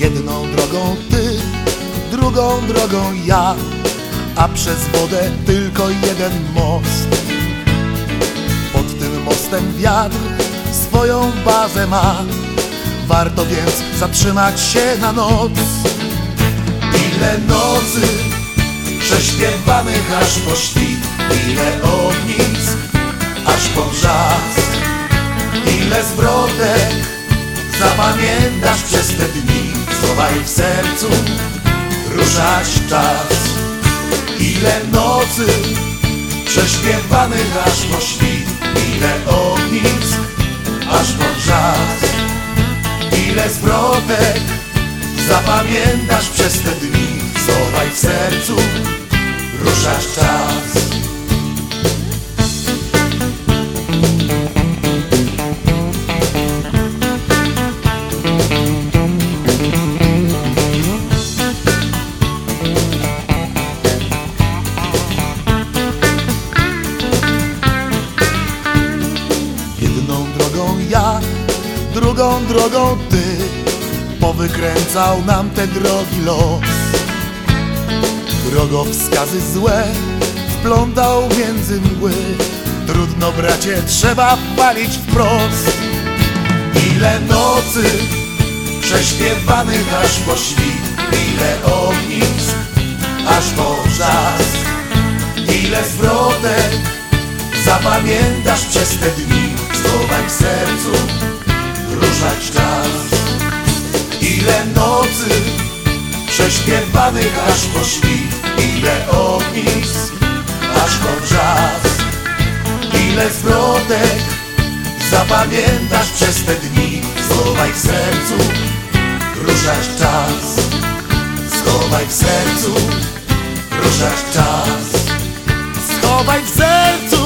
Jedną drogą ty, drugą drogą ja, a przez wodę tylko jeden most. Pod tym mostem wiatr swoją bazę ma, warto więc zatrzymać się na noc. Ile nocy prześpiewanych aż po świt, ile ognisk aż po brzask, ile zwrotek zapamiętasz przez te dni, schowaj w sercu, ruszać czas. Ile nocy prześpiewanych aż po świt, ile ognisk aż po brzask, ile zwrotek zapamiętasz przez te dni, schowaj w sercu, ruszać czas. Drugą drogą ty Powykręcał nam te drogi los. Drogowskazy złe wplątał między mgły. Trudno bracie, trzeba palić wprost. Ile nocy prześpiewanych aż po świt Ile ognisk aż po brzask Ile zwrotek Zapamiętasz przez te dni Schowaj w sercu Ruszać czas. Ile nocy Prześpiewanych aż po świt Ile ognisk Aż po brzask Ile zwrotek Zapamiętasz przez te dni. Schowaj w sercu Ruszać czas. Schowaj w sercu Ruszać czas. Schowaj w sercu